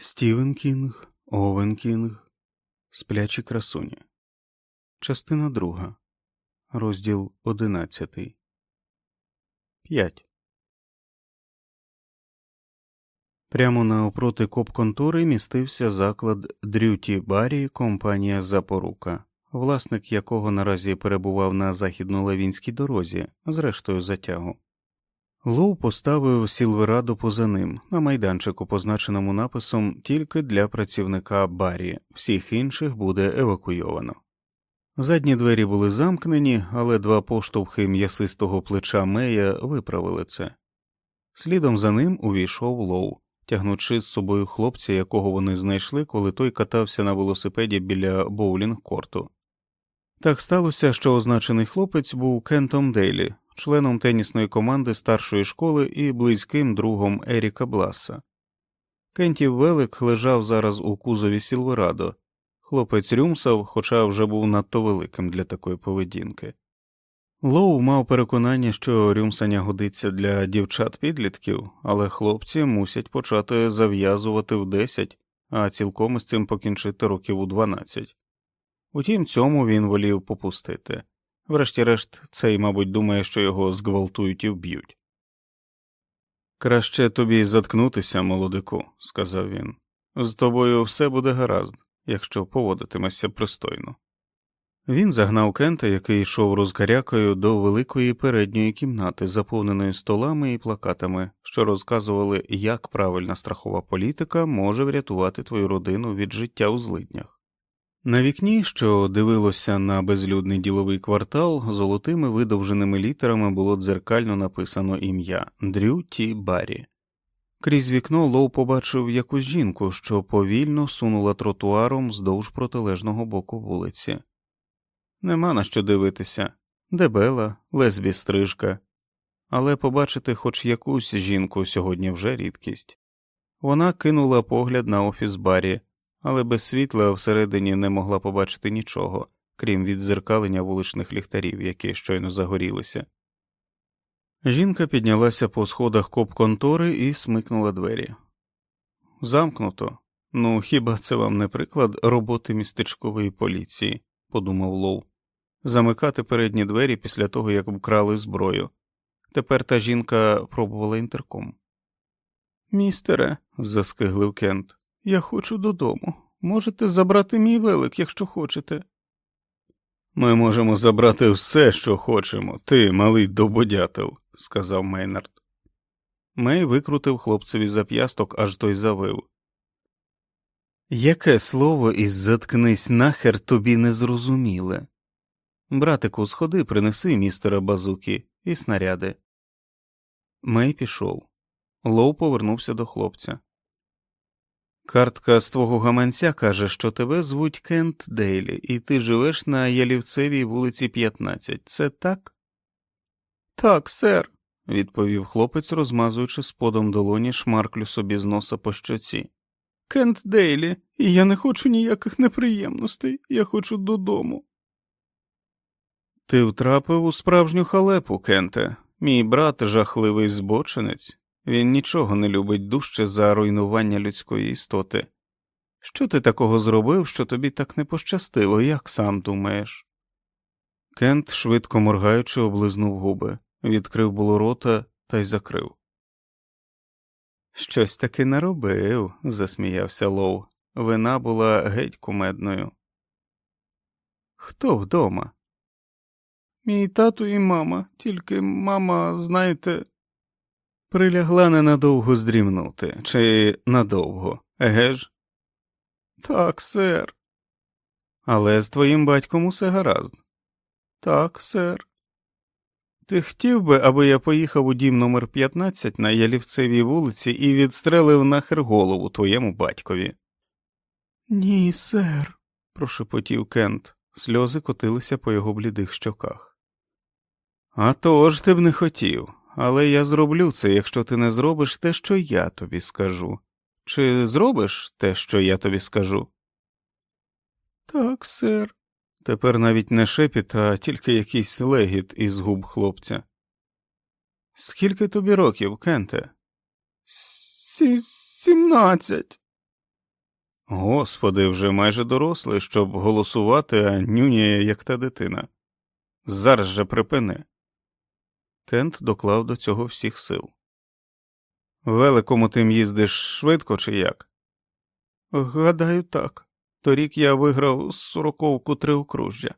Стівен Кінг, Овен Кінг, Сплячі красуні. Частина друга. Розділ одинадцятий. П'ять. Прямо навпроти коп-контори містився заклад Дрю Ті Баррі, компанія Запорука, власник якого наразі перебував на західнолавінській дорозі, зрештою затягу. Лоу поставив Сілверадо поза ним на майданчику, позначеному написом тільки для працівника Барі, всіх інших буде евакуйовано. Задні двері були замкнені, але два поштовхи м'ясистого плеча Мея виправили це. Слідом за ним увійшов Лоу, тягнучи з собою хлопця, якого вони знайшли, коли той катався на велосипеді біля боулінг корту. Так сталося, що означений хлопець був Кентом Дейлі, членом тенісної команди старшої школи і близьким другом Еріка Бласа. Кентів велик лежав зараз у кузові Сілверадо. Хлопець рюмсав, хоча вже був надто великим для такої поведінки. Лоу мав переконання, що рюмсання годиться для дівчат підлітків, але хлопці мусять почати зав'язувати в десять, а цілком із цим покінчити років у дванадцять. Утім, цьому він волів попустити. Врешті-решт, цей, мабуть, думає, що його зґвалтують і вб'ють. Краще тобі заткнутися, молодику, сказав він. З тобою все буде гаразд, якщо поводитимешся пристойно. Він загнав Кента, який йшов розгарякою до великої передньої кімнати, заповненої столами і плакатами, що розказували, як правильна страхова політика може врятувати твою родину від життя у злиднях. На вікні, що дивилося на безлюдний діловий квартал, золотими видовженими літерами було дзеркально написано ім'я Дрю Ті Баррі. Крізь вікно Лоу побачив якусь жінку, що повільно сунула тротуаром здовж протилежного боку вулиці. Нема на що дивитися дебела, лесбі стрижка, але побачити хоч якусь жінку сьогодні вже рідкість. Вона кинула погляд на офіс барі але без світла всередині не могла побачити нічого, крім відзеркалення вуличних ліхтарів, які щойно загорілися. Жінка піднялася по сходах коп контори і смикнула двері. Замкнуто. Ну, хіба це вам не приклад роботи містечкової поліції, подумав Лоу. Замикати передні двері після того, як вкрали зброю. Тепер та жінка пробувала інтерком. Містере, заскиглив Кент, я хочу додому. Можете забрати мій велик, якщо хочете. Ми можемо забрати все, що хочемо, ти, малий дободятел, сказав Мейнард. Мей викрутив хлопцеві зап'ясток, аж той завив. Яке слово із заткнись нахер тобі не зрозуміле? Братику, сходи, принеси містера базуки і снаряди. Мей пішов. Лоу повернувся до хлопця. Картка з твого гаманця каже, що тебе звуть Кент Дейлі, і ти живеш на Ялівцевій вулиці 15. Це так? Так, сер, відповів хлопець, розмазуючи сподом долоні шмарклю собі з носа по щоці. Кент Дейлі, і я не хочу ніяких неприємностей, я хочу додому. Ти втрапив у справжню халепу, Кенте. Мій брат жахливий збочинець. Він нічого не любить дужче за руйнування людської істоти. Що ти такого зробив, що тобі так не пощастило, як сам думаєш? Кент, швидко моргаючи, облизнув губи, відкрив було рота та й закрив. Щось таки наробив, засміявся Лоу. Вина була геть кумедною. Хто вдома? Мій тату і мама, тільки мама, знаєте, Прилягла ненадовго здрімнути, чи надовго, еге ж? Так, сер. Але з твоїм батьком усе гаразд. Так, сер. Ти хотів би, аби я поїхав у дім номер 15 на Ялівцевій вулиці і відстрелив нахер голову твоєму батькові? Ні, сер, прошепотів Кент. Сльози котилися по його блідих щоках. «А то ж ти б не хотів але я зроблю це, якщо ти не зробиш те, що я тобі скажу. Чи зробиш те, що я тобі скажу? Так, сер. Тепер навіть не шепіт, а тільки якийсь легіт із губ хлопця. Скільки тобі років, Кенте? Сі сімнадцять. Господи, вже майже дорослий, щоб голосувати, а нюняє, як та дитина. Зараз же припини. Кент доклав до цього всіх сил. Великому тим їздиш швидко чи як? Гадаю, так. Торік я виграв сороковку триокружжя.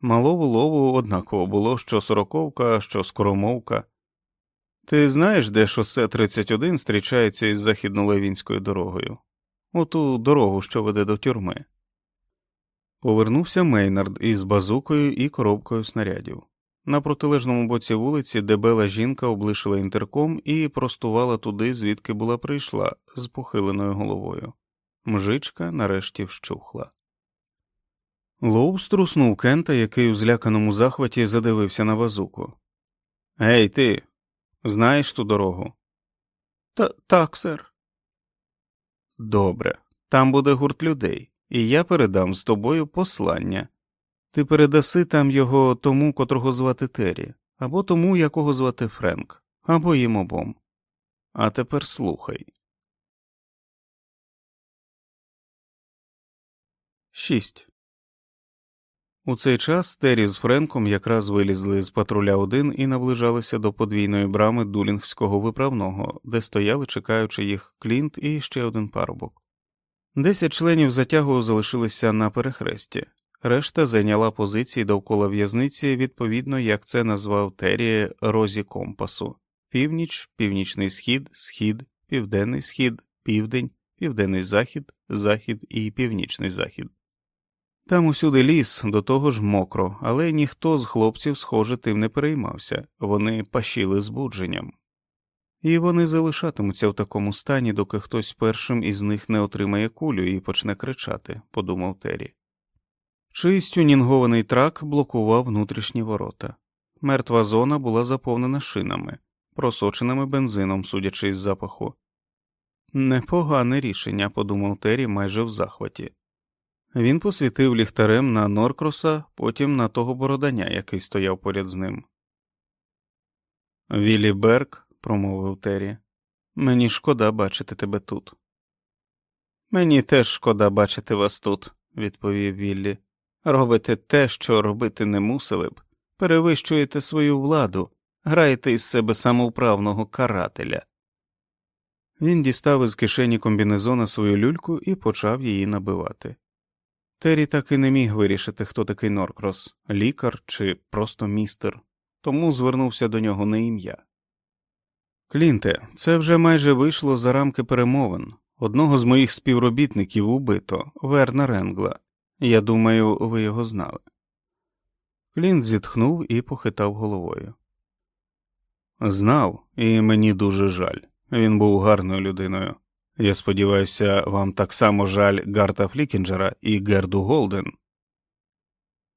Малову лову однаково було що сороковка, що скоромовка. Ти знаєш, де шосе 31 зустрічається із західнолевінською дорогою? Оту дорогу, що веде до тюрми. Повернувся Мейнард із базукою і коробкою снарядів. На протилежному боці вулиці дебела жінка облишила інтерком і простувала туди, звідки була прийшла, з похиленою головою. Мжичка нарешті вщухла. Лоу струснув Кента, який у зляканому захваті задивився на базуку. Гей, ти, знаєш ту дорогу? Та так, сер. Добре, там буде гурт людей, і я передам з тобою послання. Ти передаси там його тому, котрого звати Террі, або тому, якого звати Френк, або їм обом. А тепер слухай. 6. У цей час Террі з Френком якраз вилізли з патруля 1 і наближалися до подвійної брами дулінгського виправного, де стояли, чекаючи їх Клінт і ще один парубок. Десять членів затягу залишилися на перехресті, решта зайняла позиції довкола в'язниці, відповідно, як це назвав Террі розі компасу північ, північний схід, схід, південний схід, південь, південний захід, захід і північний захід. Там усюди ліс, до того ж мокро, але ніхто з хлопців, схоже, тим не переймався вони пащили збудженням. І вони залишатимуться в такому стані, доки хтось першим із них не отримає кулю і почне кричати, подумав Террі. Чийсь тюнінгований трак блокував внутрішні ворота. Мертва зона була заповнена шинами, просоченими бензином, судячи із запаху. Непогане рішення, подумав Террі майже в захваті. Він посвітив ліхтарем на Норкроса, потім на того бороданя, який стояв поряд з ним. Віллі Берг, промовив Террі, мені шкода бачити тебе тут. Мені теж шкода бачити вас тут, відповів Віллі. Робите те, що робити не мусили б, перевищуєте свою владу, граєте із себе самоуправного карателя. Він дістав із кишені комбінезона свою люльку і почав її набивати. Террі так і не міг вирішити, хто такий Норкрос лікар чи просто містер, тому звернувся до нього на ім'я. Клінте, це вже майже вийшло за рамки перемовин. Одного з моїх співробітників убито, Верна Ренгла. Я думаю, ви його знали. Клінт зітхнув і похитав головою. Знав, і мені дуже жаль. Він був гарною людиною. Я сподіваюся, вам так само жаль Гарта Флікінджера і Герду Голден.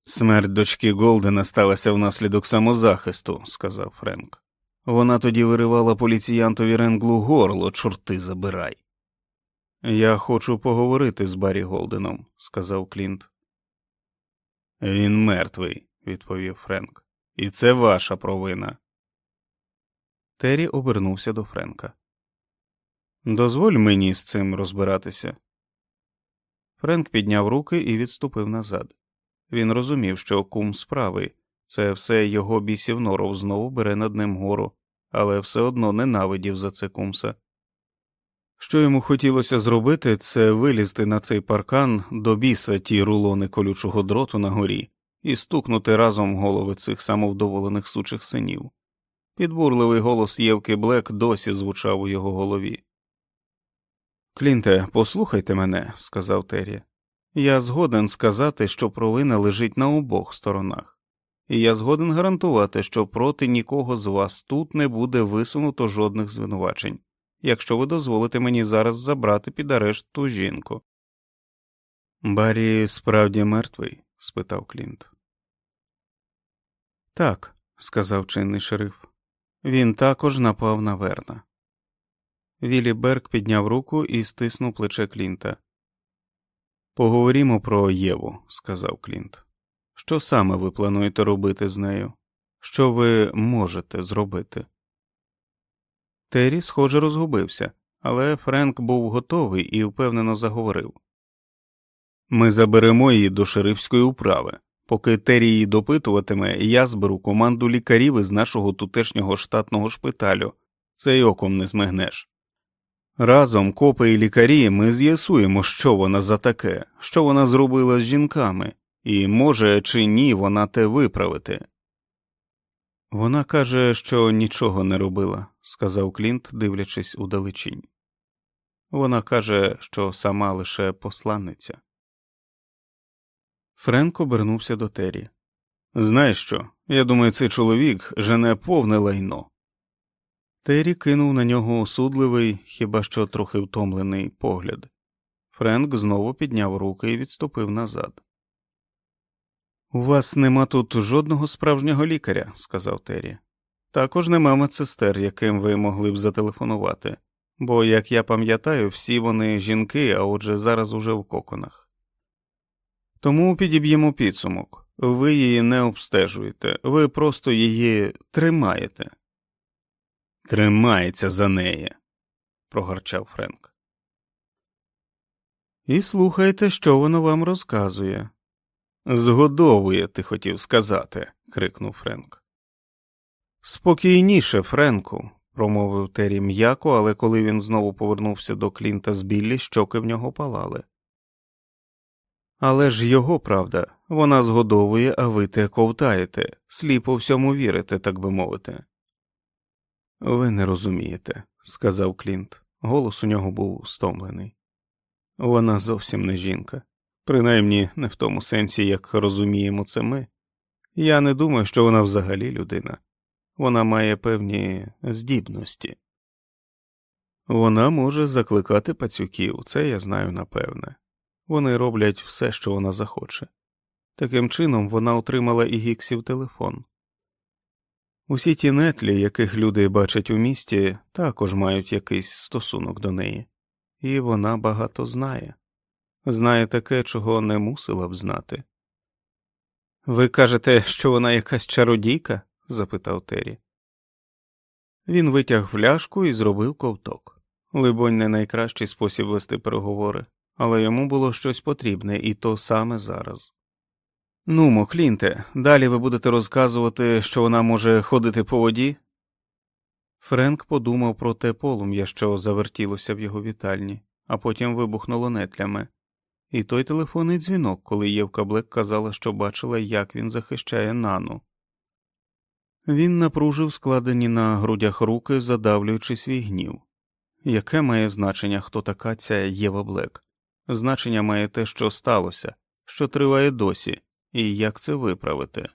Смерть дочки Голдена сталася внаслідок самозахисту, сказав Френк. Вона тоді виривала поліціянтові ренглу горло, чорти забирай. Я хочу поговорити з Баррі Голденом, сказав Клінт. Він мертвий, відповів Френк, і це ваша провина. Террі обернувся до Френка. Дозволь мені з цим розбиратися. Френк підняв руки і відступив назад. Він розумів, що кум справи, це все його бісів норов знову бере над ним гору, але все одно ненавидів за це кумса. Що йому хотілося зробити, це вилізти на цей паркан до біса ті рулони колючого дроту на горі і стукнути разом голови цих самовдоволених сучих синів. Підбурливий голос Євки Блек досі звучав у його голові. Клінте, послухайте мене, сказав Террі. Я згоден сказати, що провина лежить на обох сторонах, і я згоден гарантувати, що проти нікого з вас тут не буде висунуто жодних звинувачень, якщо ви дозволите мені зараз забрати під арешт ту жінку. Баррі справді мертвий? спитав Клінт. Так, сказав чинний шериф. Він також напав на Верна. Віллі Берг підняв руку і стиснув плече Клінта. Поговоримо про Єву, сказав Клінт. Що саме ви плануєте робити з нею? Що ви можете зробити? Террі, схоже, розгубився, але Френк був готовий і впевнено заговорив Ми заберемо її до шерифської управи. Поки Террі її допитуватиме, я зберу команду лікарів із нашого тутешнього штатного шпиталю, цей оком не змигнеш. Разом, копи і лікарі, ми з'ясуємо, що вона за таке, що вона зробила з жінками, і може чи ні вона те виправити. Вона каже, що нічого не робила, сказав Клінт, дивлячись у далечінь. Вона каже, що сама лише посланниця. Френк обернувся до Террі. Знаєш що? Я думаю, цей чоловік жене повне лайно. Террі кинув на нього осудливий, хіба що трохи втомлений погляд. Френк знову підняв руки і відступив назад. У вас нема тут жодного справжнього лікаря, сказав Террі. Також нема медсестер, яким ви могли б зателефонувати, бо, як я пам'ятаю, всі вони жінки, а отже зараз уже в коконах. Тому підіб'ємо підсумок ви її не обстежуєте, ви просто її тримаєте. Тримається за неї, прогорчав Френк. І слухайте, що воно вам розказує. Згодовує, ти хотів сказати, крикнув Френк. Спокійніше, Френку, промовив Террі м'яко, але коли він знову повернувся до Клінта з Біллі, щоки в нього палали. Але ж його правда, вона згодовує, а ви те ковтаєте, сліпо всьому вірите, так би мовити. Ви не розумієте, сказав Клінт. Голос у нього був стомлений. Вона зовсім не жінка, принаймні не в тому сенсі, як розуміємо це ми. Я не думаю, що вона взагалі людина, вона має певні здібності. Вона може закликати пацюків, це я знаю напевне. Вони роблять все, що вона захоче. Таким чином вона отримала і гіксів телефон. Усі ті нетлі, яких люди бачать у місті, також мають якийсь стосунок до неї, і вона багато знає, знає таке, чого не мусила б знати. Ви кажете, що вона якась чародійка? запитав Террі. Він витяг фляжку і зробив ковток. Либонь, не найкращий спосіб вести переговори, але йому було щось потрібне, і то саме зараз. Нумо, Клінте, далі ви будете розказувати, що вона може ходити по воді? Френк подумав про те полум'я, що завертілося в його вітальні, а потім вибухнуло нетлями, і той телефонний дзвінок, коли Євка Блек казала, що бачила, як він захищає нану. Він напружив складені на грудях руки, задавлюючи свій гнів. Яке має значення, хто така ця Єва Блек? Значення має те, що сталося, що триває досі і як це виправити.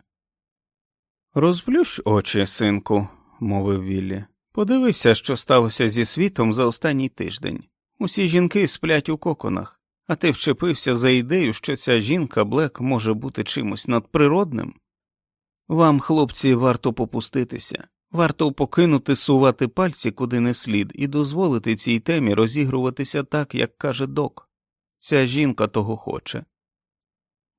Розплющ очі, синку, мовив Віллі. Подивися, що сталося зі світом за останній тиждень. Усі жінки сплять у коконах, а ти вчепився за ідею, що ця жінка Блек може бути чимось надприродним. Вам, хлопці, варто попуститися, варто покинути сувати пальці куди не слід, і дозволити цій темі розігруватися так, як каже док. Ця жінка того хоче.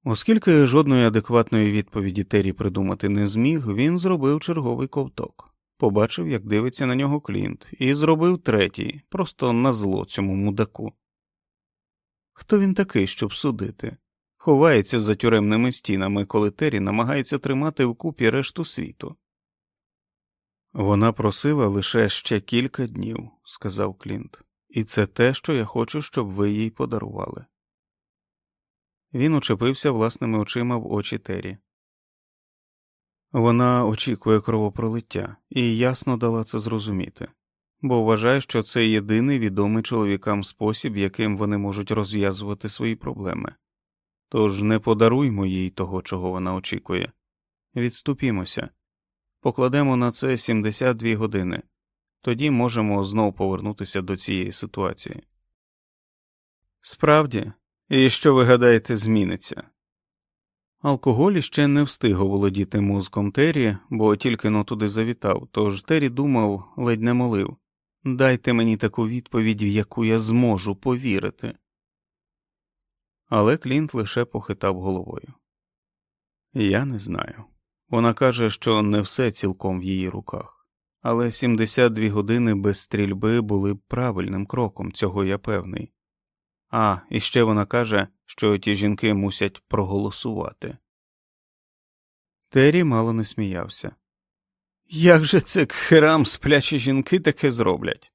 Оскільки жодної адекватної відповіді Террі придумати не зміг, він зробив черговий ковток, побачив, як дивиться на нього Клінт, і зробив третій, просто на зло цьому мудаку. Хто він такий, щоб судити? Ховається за тюремними стінами, коли Террі намагається тримати вкупі решту світу. Вона просила лише ще кілька днів, сказав Клінт, і це те, що я хочу, щоб ви їй подарували. Він учепився власними очима в очі Террі. Вона очікує кровопролиття і ясно дала це зрозуміти, бо вважає, що це єдиний відомий чоловікам спосіб, яким вони можуть розв'язувати свої проблеми. Тож не подаруймо їй того, чого вона очікує. Відступімося, покладемо на це 72 години, тоді можемо знов повернутися до цієї ситуації. Справді, і що ви гадаєте, зміниться? Алкоголь ще не встиг оволодіти мозком Террі, бо тільки но туди завітав, тож Террі думав, ледь не молив дайте мені таку відповідь, в яку я зможу повірити. Але Клінт лише похитав головою. Я не знаю. Вона каже, що не все цілком в її руках, але 72 години без стрільби були б правильним кроком, цього я певний. А, і ще вона каже, що ті жінки мусять проголосувати. Террі мало не сміявся. Як же це херам сплячі жінки таке зроблять?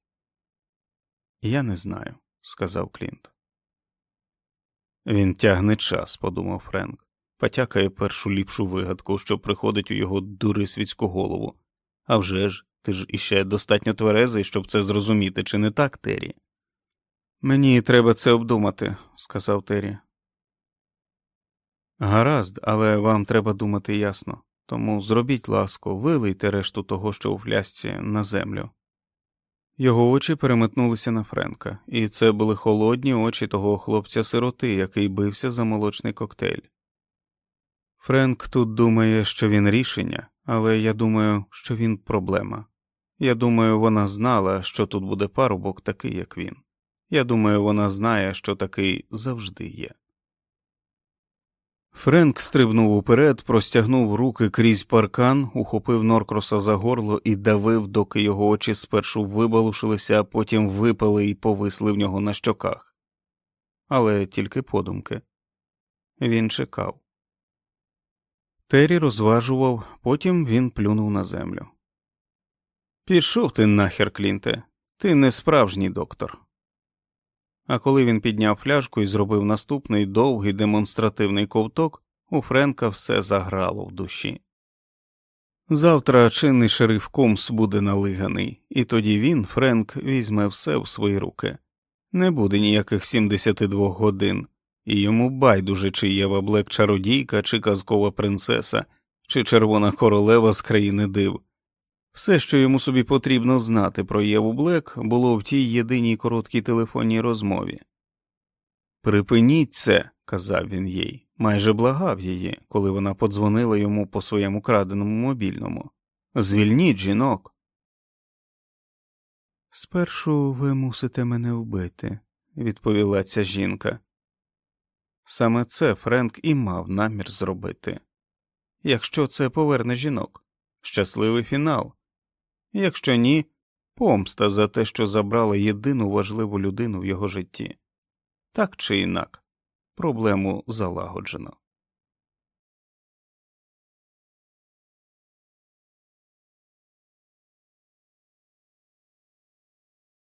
Я не знаю, сказав Клінт. Він тягне час, подумав Френк, потякає першу ліпшу вигадку, що приходить у його дурисвітську голову. А вже ж, ти ж іще достатньо тверезий, щоб це зрозуміти, чи не так, Террі? Мені треба це обдумати, сказав Террі. Гаразд, але вам треба думати ясно, тому зробіть ласку, вилийте решту того, що у флясці, на землю. Його очі переметнулися на Френка, і це були холодні очі того хлопця сироти, який бився за молочний коктейль. Френк тут думає, що він рішення, але я думаю, що він проблема. Я думаю, вона знала, що тут буде парубок такий, як він. Я думаю, вона знає, що такий завжди є. Френк стрибнув уперед, простягнув руки крізь паркан, ухопив Норкроса за горло і давив, доки його очі спершу вибалушилися, а потім випали і повисли в нього на щоках. Але тільки подумки. Він чекав. Террі розважував, потім він плюнув на землю. Пішов ти нахер, Клінте, ти не справжній доктор. А коли він підняв фляжку і зробив наступний довгий демонстративний ковток, у Френка все заграло в душі. Завтра чинний шериф Комс буде налиганий, і тоді він, Френк, візьме все в свої руки. Не буде ніяких 72 годин, і йому байдуже, чи Єва Блек чародійка, чи казкова принцеса, чи червона королева з країни див. Все, що йому собі потрібно знати про Єву Блек, було в тій єдиній короткій телефонній розмові. Припиніть це, казав він їй, майже благав її, коли вона подзвонила йому по своєму краденому мобільному. Звільніть жінок. Спершу ви мусите мене вбити, відповіла ця жінка. Саме це Френк і мав намір зробити. Якщо це поверне жінок, щасливий фінал. Якщо ні, помста за те, що забрала єдину важливу людину в його житті. Так чи інак, проблему залагоджено.